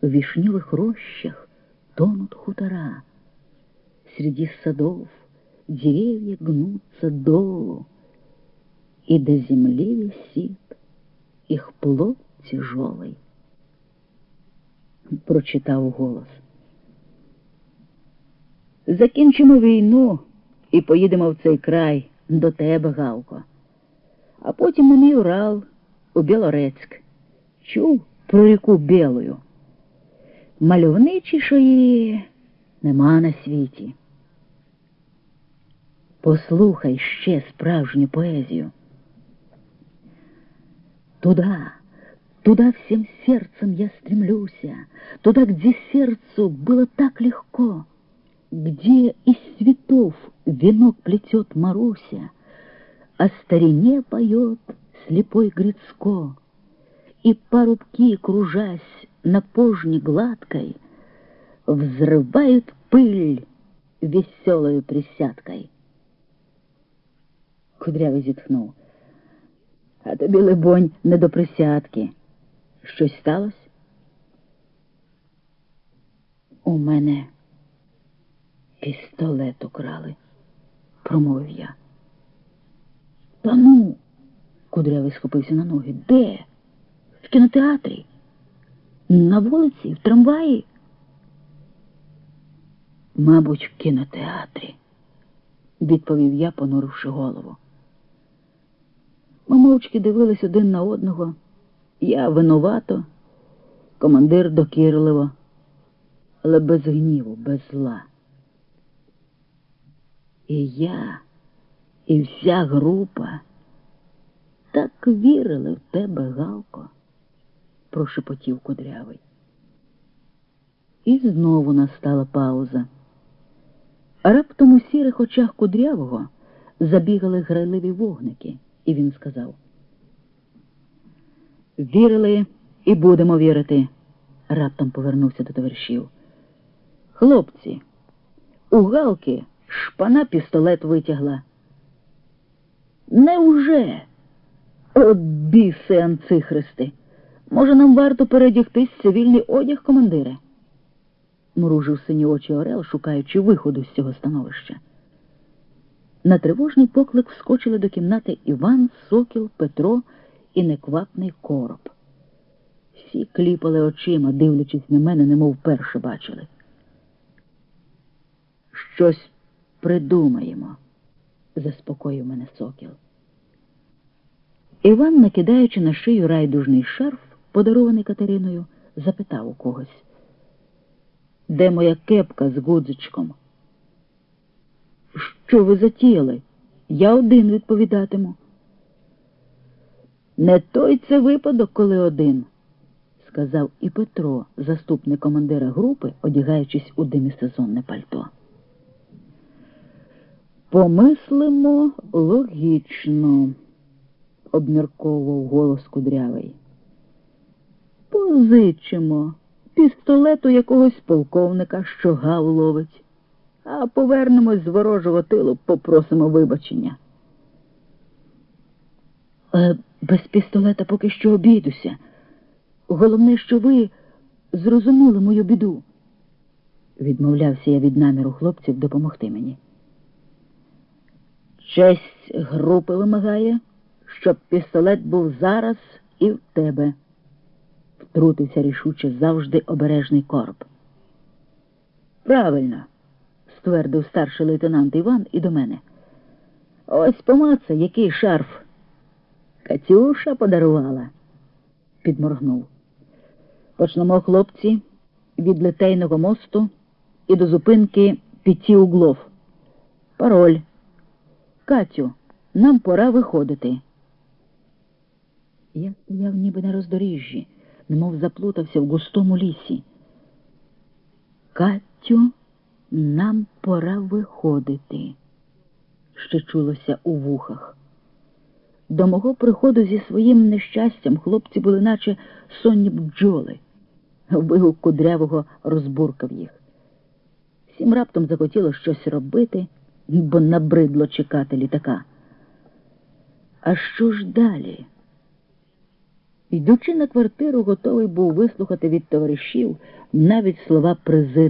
В вишневых рощах тонут хутора. Среди садов деревья гнутся долу, И до земли висит их плод тяжелый. Прочитав голос. Закінчимо війну і поїдемо в цей край до тебе, Галко. А потім мій Урал, у Білорецьк. Чув про ріку Білою. Мальовничішої нема на світі. Послухай ще справжню поэзию. Туда, туда всем сердцем я стремлюся, туда, где сердцу было так легко, где из цветов венок плетет Маруся, о старине поет слепой Грицко, и парубки, кружась на пожне гладкой, взрывают пыль веселою присядкой. Кудрявий зітхнув. А тобі, либонь, не до присядки. Щось сталося? У мене пістолет украли, промовив я. Та ну, кудрявий схопився на ноги. Де? В кінотеатрі? На вулиці, в трамваї? Мабуть, в кінотеатрі, відповів я, понуривши голову. Ми мовчки дивились один на одного. Я винувато, командир докірливо, але без гніву, без зла. І я, і вся група так вірили в тебе, Галко, прошепотів кудрявий. І знову настала пауза. Раптом у сірих очах кудрявого забігали грайливі вогники і він сказав: Вірили і будемо вірити, раптом повернувся до товаришів. Хлопці, у Галки шпана пістолет витягла. Невже? От біси анцихристи! Може, нам варто передягтись в цивільний одяг, командире? Мружив сині очі Орел, шукаючи виходу з цього становища. На тривожний поклик вскочили до кімнати Іван, Сокіл, Петро і неквапний короб. Всі кліпали очима, дивлячись на мене, немов перше бачили. Щось придумаємо, заспокоїв мене сокіл. Іван, накидаючи на шию райдужний шарф, подарований Катериною, запитав у когось. Де моя кепка з гудзичком? Що ви затіяли? Я один відповідатиму. Не той це випадок, коли один, сказав і Петро, заступник командира групи, одягаючись у демісезонне пальто. Помислимо логічно, обмірковував голос кудрявий. Позичимо пістолету якогось полковника, що гав ловить а повернемось з ворожого тилу, попросимо вибачення. Е, без пістолета поки що обійдуся. Головне, що ви зрозуміли мою біду. Відмовлявся я від наміру хлопців допомогти мені. Честь групи вимагає, щоб пістолет був зараз і в тебе, втрутився рішуче завжди обережний короб. Правильно ствердив старший лейтенант Іван і до мене. Ось помаца, який шарф. Катюша подарувала, підморгнув. Почнемо, хлопці, від литейного мосту і до зупинки п'яті углов. Пароль. Катю, нам пора виходити. Я стояв ніби на роздоріжжі, немов заплутався в густому лісі. Катю. Нам пора виходити, що чулося у вухах. До мого приходу зі своїм нещастям хлопці були, наче сонні бджоли. Вигук кудрявого розбуркав їх. Всім раптом захотіло щось робити, бо набридло чекати літака. А що ж далі? Йдучи на квартиру, готовий був вислухати від товаришів навіть слова презир.